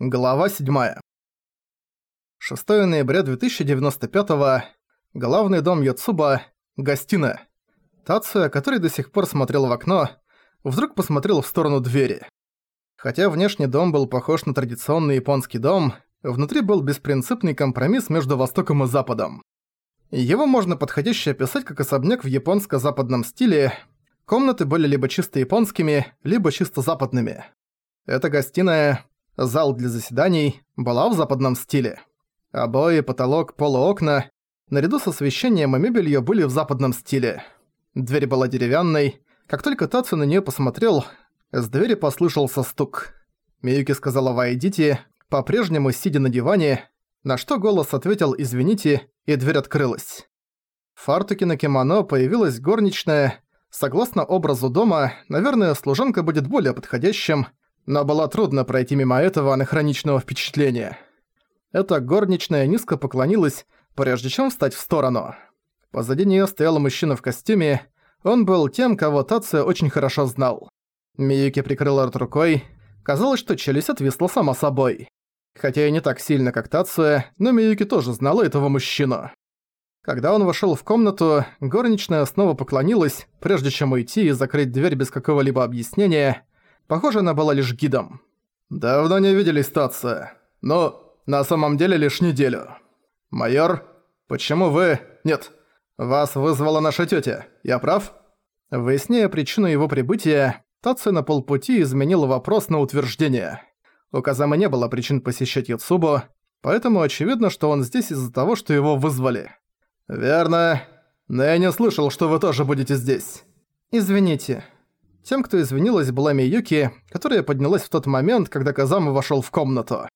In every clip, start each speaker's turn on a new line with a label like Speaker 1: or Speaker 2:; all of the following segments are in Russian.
Speaker 1: Глава 7. 6 ноября 2095 Главный дом Йоцуба. Гостиная. Тацуя, который до сих пор смотрел в окно, вдруг посмотрел в сторону двери. Хотя внешний дом был похож на традиционный японский дом, внутри был беспринципный компромисс между Востоком и Западом. Его можно подходяще описать как особняк в японско-западном стиле. Комнаты были либо чисто японскими, либо чисто западными. Эта гостиная Зал для заседаний была в западном стиле. Обои, потолок, полуокна, наряду с освещением и мебелью были в западном стиле. Дверь была деревянной. Как только Тацу на неё посмотрел, с двери послышался стук. Миюки сказала «Войдите», по-прежнему сидя на диване, на что голос ответил «Извините», и дверь открылась. В фартуке на кимоно появилась горничная. Согласно образу дома, наверное, служанка будет более подходящим, но было трудно пройти мимо этого анахроничного впечатления. Эта горничная низко поклонилась, прежде чем встать в сторону. Позади неё стоял мужчина в костюме, он был тем, кого Тация очень хорошо знал. Миюки прикрыла рот рукой, казалось, что челюсть отвисла сама собой. Хотя и не так сильно, как Тация, но Миюки тоже знала этого мужчину. Когда он вошёл в комнату, горничная снова поклонилась, прежде чем уйти и закрыть дверь без какого-либо объяснения, Похоже, она была лишь гидом. «Давно не виделись, Татса. Но на самом деле лишь неделю. Майор, почему вы... Нет, вас вызвала наша тётя. Я прав?» Выясняя причину его прибытия, Татсу на полпути изменил вопрос на утверждение. У Казамы не было причин посещать Яцубу, поэтому очевидно, что он здесь из-за того, что его вызвали. «Верно. Но я не слышал, что вы тоже будете здесь». «Извините», тем, кто извинилась, была Миюки, которая поднялась в тот момент, когда Казама вошёл в комнату.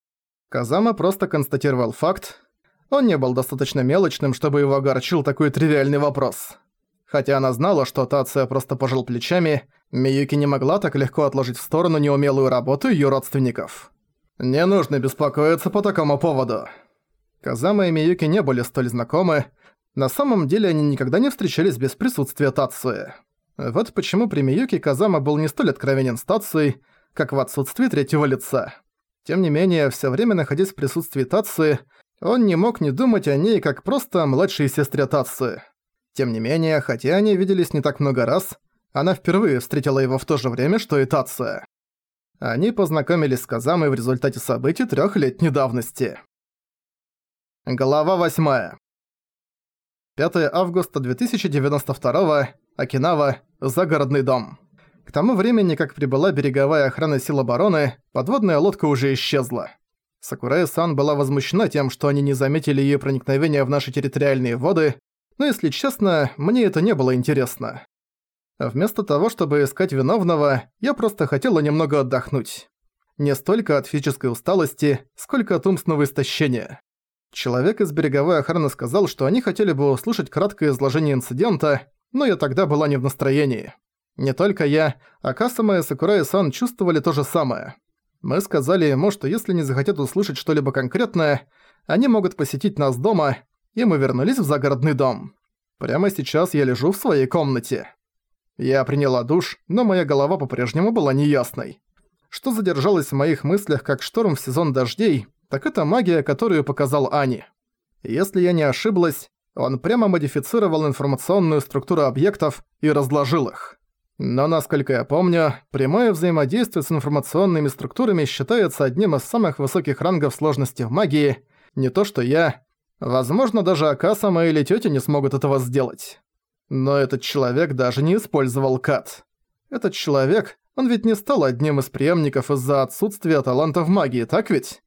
Speaker 1: Казама просто констатировал факт. Он не был достаточно мелочным, чтобы его огорчил такой тривиальный вопрос. Хотя она знала, что Тация просто пожал плечами, Миюки не могла так легко отложить в сторону неумелую работу её родственников. «Не нужно беспокоиться по такому поводу». Казама и Миюки не были столь знакомы, на самом деле они никогда не встречались без присутствия Тации. Вот почему при Миюке Казама был не столь откровенен с Тацией, как в отсутствии третьего лица. Тем не менее, всё время находясь в присутствии Тации, он не мог не думать о ней как просто младшей сестре Тации. Тем не менее, хотя они виделись не так много раз, она впервые встретила его в то же время, что и Тация. Они познакомились с Казамой в результате событий трёхлетней давности. Глава 8. 5 августа 2092 Окинава, загородный дом. К тому времени, как прибыла береговая охрана сил обороны, подводная лодка уже исчезла. Сакурая-сан была возмущена тем, что они не заметили её проникновения в наши территориальные воды, но, если честно, мне это не было интересно. Вместо того, чтобы искать виновного, я просто хотела немного отдохнуть. Не столько от физической усталости, сколько от умственного истощения. Человек из береговой охраны сказал, что они хотели бы услышать краткое изложение инцидента, но я тогда была не в настроении. Не только я, а Касама и Сакурай-сан чувствовали то же самое. Мы сказали ему, что если не захотят услышать что-либо конкретное, они могут посетить нас дома, и мы вернулись в загородный дом. Прямо сейчас я лежу в своей комнате. Я приняла душ, но моя голова по-прежнему была неясной. Что задержалось в моих мыслях как шторм в сезон дождей, так это магия, которую показал Ани. Если я не ошиблась, он прямо модифицировал информационную структуру объектов и разложил их. Но, насколько я помню, прямое взаимодействие с информационными структурами считается одним из самых высоких рангов сложности в магии, не то что я. Возможно, даже Акасама или тётя не смогут этого сделать. Но этот человек даже не использовал кат. Этот человек, он ведь не стал одним из преемников из-за отсутствия таланта в магии, так ведь?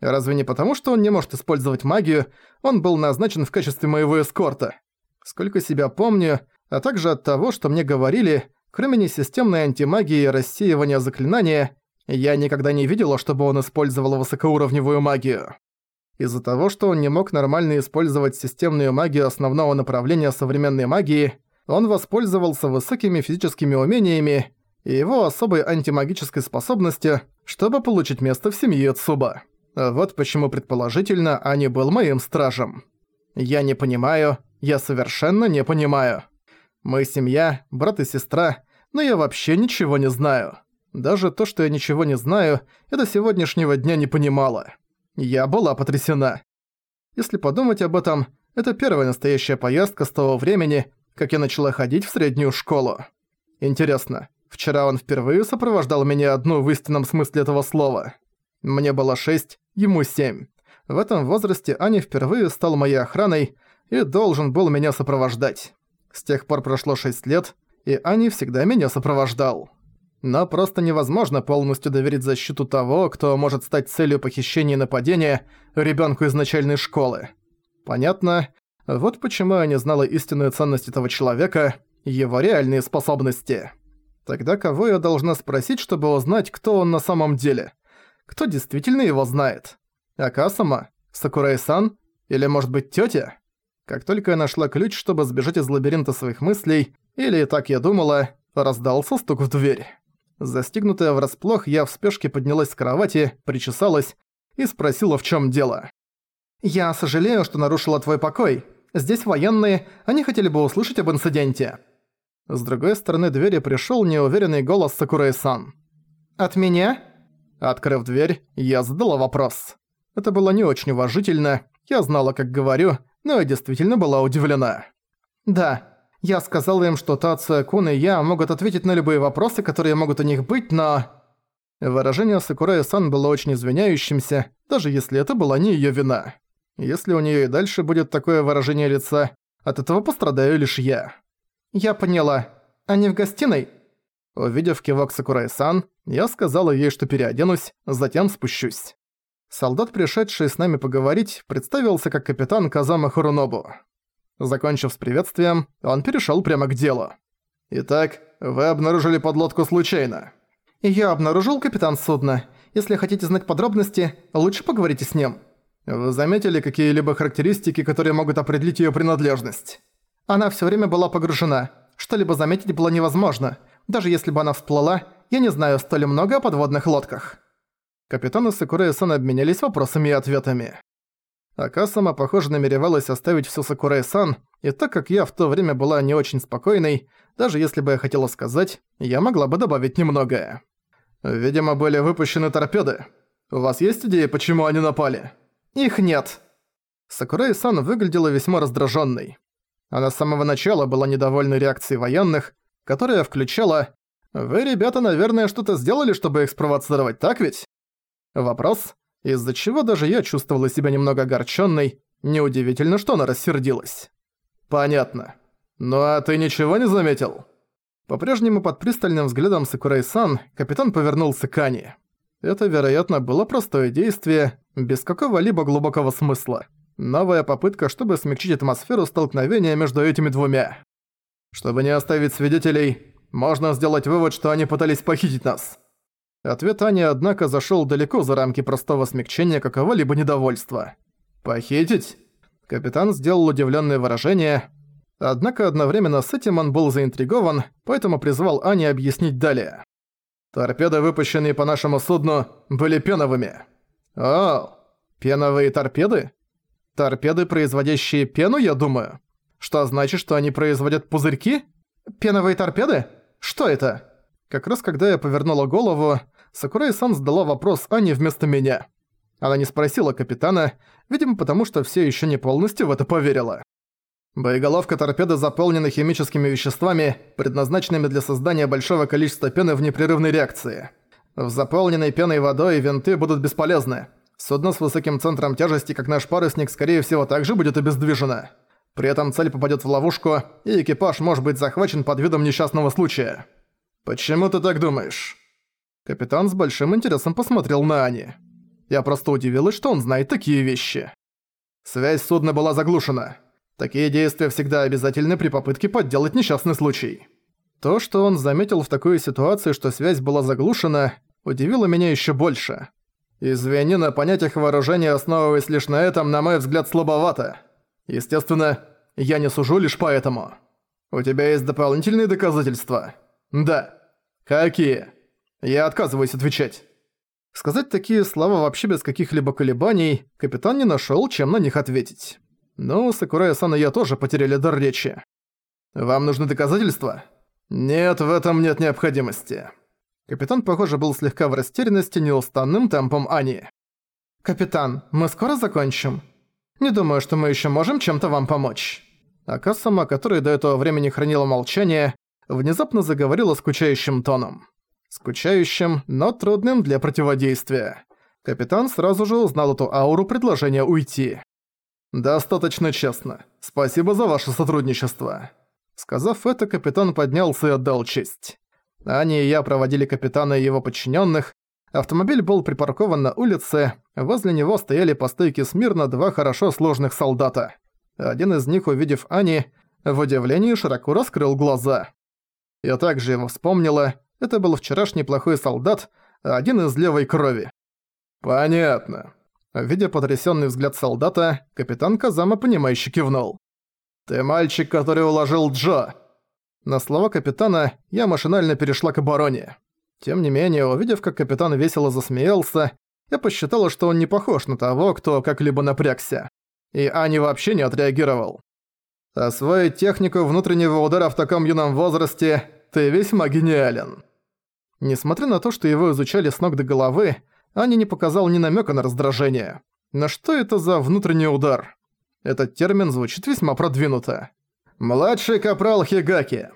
Speaker 1: Разве не потому, что он не может использовать магию, он был назначен в качестве моего эскорта? Сколько себя помню, а также от того, что мне говорили, кроме несистемной антимагии и рассеивания заклинания, я никогда не видела, чтобы он использовал высокоуровневую магию. Из-за того, что он не мог нормально использовать системную магию основного направления современной магии, он воспользовался высокими физическими умениями и его особой антимагической способностью, чтобы получить место в семье Цуба. Вот почему, предположительно, Ани был моим стражем. Я не понимаю, я совершенно не понимаю. Мы семья, брат и сестра, но я вообще ничего не знаю. Даже то, что я ничего не знаю, я до сегодняшнего дня не понимала. Я была потрясена. Если подумать об этом, это первая настоящая поездка с того времени, как я начала ходить в среднюю школу. Интересно, вчера он впервые сопровождал меня одну в истинном смысле этого слова. Мне было шесть, ему семь. В этом возрасте Аня впервые стал моей охраной и должен был меня сопровождать. С тех пор прошло шесть лет, и Ани всегда меня сопровождал. Но просто невозможно полностью доверить защиту того, кто может стать целью похищения и нападения ребенку из начальной школы. Понятно. Вот почему я не знала истинную ценность этого человека, его реальные способности. Тогда кого я должна спросить, чтобы узнать, кто он на самом деле? Кто действительно его знает? Акасама? Сакурай-сан? Или, может быть, тётя? Как только я нашла ключ, чтобы сбежать из лабиринта своих мыслей, или так я думала, раздался стук в дверь. Застигнутая врасплох, я в спешке поднялась с кровати, причесалась и спросила, в чем дело. «Я сожалею, что нарушила твой покой. Здесь военные, они хотели бы услышать об инциденте». С другой стороны двери пришёл неуверенный голос Сакурай-сан. «От меня?» Открыв дверь, я задала вопрос. Это было не очень уважительно, я знала, как говорю, но я действительно была удивлена. «Да, я сказал им, что Тация Кун и я могут ответить на любые вопросы, которые могут у них быть, но...» Выражение Сакурая-сан было очень извиняющимся, даже если это была не её вина. Если у неё и дальше будет такое выражение лица, от этого пострадаю лишь я. «Я поняла. Они в гостиной?» Увидев кивок Сакурай-сан, я сказала ей, что переоденусь, затем спущусь. Солдат, пришедший с нами поговорить, представился как капитан Казама Хурунобу. Закончив с приветствием, он перешёл прямо к делу. «Итак, вы обнаружили подлодку случайно?» «Я обнаружил капитан судна. Если хотите знать подробности, лучше поговорите с ним». «Вы заметили какие-либо характеристики, которые могут определить её принадлежность?» «Она всё время была погружена. Что-либо заметить было невозможно. Даже если бы она всплыла, я не знаю столь много о подводных лодках». Капитаны Сакурая-сан обменялись вопросами и ответами. Акасама, похоже, намеревалась оставить всё Сакурай-сан, и так как я в то время была не очень спокойной, даже если бы я хотела сказать, я могла бы добавить немногое. Видимо, были выпущены торпеды. У вас есть идея, почему они напали? Их нет. Сакурай-сан выглядела весьма раздражённой. Она с самого начала была недовольна реакцией военных, которая включала «Вы, ребята, наверное, что-то сделали, чтобы их спровоцировать, так ведь?» Вопрос из-за чего даже я чувствовала себя немного огорченной. Неудивительно, что она рассердилась. «Понятно. Ну а ты ничего не заметил?» По-прежнему под пристальным взглядом Сакурай-сан капитан повернулся к Ани. Это, вероятно, было простое действие, без какого-либо глубокого смысла. Новая попытка, чтобы смягчить атмосферу столкновения между этими двумя. Чтобы не оставить свидетелей, можно сделать вывод, что они пытались похитить нас. Ответ Ани, однако, зашёл далеко за рамки простого смягчения какого-либо недовольства. «Похитить?» Капитан сделал удивлённое выражение, однако одновременно с этим он был заинтригован, поэтому призвал Ани объяснить далее. «Торпеды, выпущенные по нашему судну, были пеновыми». «О, пеновые торпеды? Торпеды, производящие пену, я думаю? Что значит, что они производят пузырьки? Пеновые торпеды? Что это?» Как раз когда я повернула голову, Сакурай-сан задала вопрос Ане вместо меня. Она не спросила капитана, видимо потому что все еще не полностью в это поверила. Боеголовка торпеды заполнена химическими веществами, предназначенными для создания большого количества пены в непрерывной реакции. В заполненной пеной водой винты будут бесполезны. Судно с высоким центром тяжести, как наш парусник, скорее всего также будет обездвижено. При этом цель попадет в ловушку, и экипаж может быть захвачен под видом несчастного случая. «Почему ты так думаешь?» Капитан с большим интересом посмотрел на Ани. Я просто удивилась, что он знает такие вещи. Связь судна была заглушена. Такие действия всегда обязательны при попытке подделать несчастный случай. То, что он заметил в такой ситуации, что связь была заглушена, удивило меня еще больше. Извини, на понятиях вооружения, основываясь лишь на этом, на мой взгляд, слабовато. Естественно, я не сужу лишь поэтому. У тебя есть дополнительные доказательства? Да. «Какие?» Я отказываюсь отвечать. Сказать такие слова вообще без каких-либо колебаний, капитан не нашёл, чем на них ответить. Ну, Сакурая-сан и я тоже потеряли дар речи. «Вам нужны доказательства?» «Нет, в этом нет необходимости». Капитан, похоже, был слегка в растерянности неустанным темпом Ани. «Капитан, мы скоро закончим? Не думаю, что мы еще можем чем-то вам помочь». А Кассама, которая до этого времени хранила молчание, внезапно заговорила скучающим тоном. Скучающим, но трудным для противодействия. Капитан сразу же узнал эту ауру предложения уйти. «Достаточно честно. Спасибо за ваше сотрудничество». Сказав это, капитан поднялся и отдал честь. Аня и я проводили капитана и его подчиненных. Автомобиль был припаркован на улице, возле него стояли по стойке смирно два хорошо сложных солдата. Один из них, увидев Ани, в удивлении широко раскрыл глаза. Я также его вспомнила, это был вчерашний плохой солдат, один из левой крови. «Понятно». Видя потрясённый взгляд солдата, капитан Казама понимающе кивнул. «Ты мальчик, который уложил Джо!» На слова капитана я машинально перешла к обороне. Тем не менее, увидев, как капитан весело засмеялся, я посчитала, что он не похож на того, кто как-либо напрягся. И Ани вообще не отреагировал. Освоить технику внутреннего удара в таком юном возрасте ты весьма гениален. Несмотря на то, что его изучали с ног до головы, Ани не показал ни намека на раздражение. Но что это за внутренний удар? Этот термин звучит весьма продвинуто. «Младший капрал Хигаки».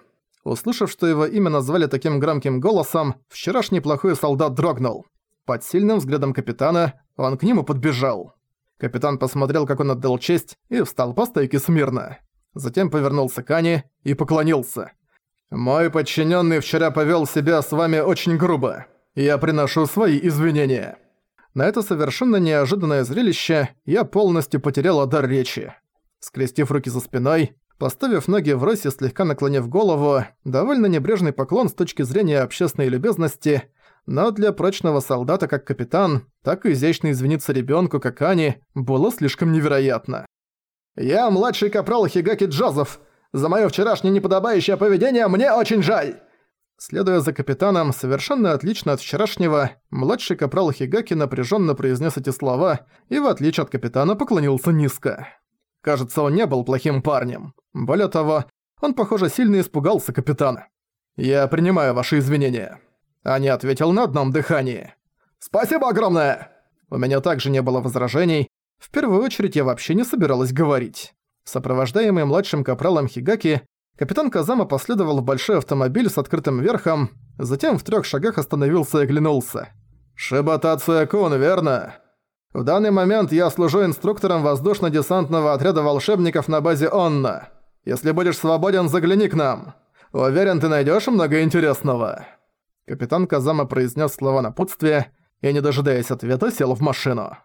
Speaker 1: Услышав, что его имя назвали таким громким голосом, вчерашний плохой солдат дрогнул. Под сильным взглядом капитана он к нему подбежал. Капитан посмотрел, как он отдал честь, и встал по стойке смирно. Затем повернулся к Ане и поклонился. «Мой подчиненный вчера повел себя с вами очень грубо. Я приношу свои извинения». На это совершенно неожиданное зрелище я полностью потерял дар речи. Скрестив руки за спиной, поставив ноги в росе, слегка наклонив голову, довольно небрежный поклон с точки зрения общественной любезности, но для прочного солдата как капитан, так и изящно извиниться ребенку как Ани, было слишком невероятно. «Я младший капрал Хигаки Джозеф. За моё вчерашнее неподобающее поведение мне очень жаль!» Следуя за капитаном, совершенно отлично от вчерашнего, младший капрал Хигаки напряженно произнес эти слова и, в отличие от капитана, поклонился низко. Кажется, он не был плохим парнем. Более того, он, похоже, сильно испугался капитана. «Я принимаю ваши извинения». Ани ответил на одном дыхании. «Спасибо огромное!» У меня также не было возражений. В первую очередь я вообще не собиралась говорить. Сопровождаемый младшим капралом Хигаки, капитан Казама последовал в большой автомобиль с открытым верхом, затем в трех шагах остановился и оглянулся. «Шибатация Кун, верно? В данный момент я служу инструктором воздушно-десантного отряда волшебников на базе Онна. Если будешь свободен, загляни к нам. Уверен, ты найдешь много интересного». Капитан Казама произнес слова напутствия и, не дожидаясь ответа, сел в машину.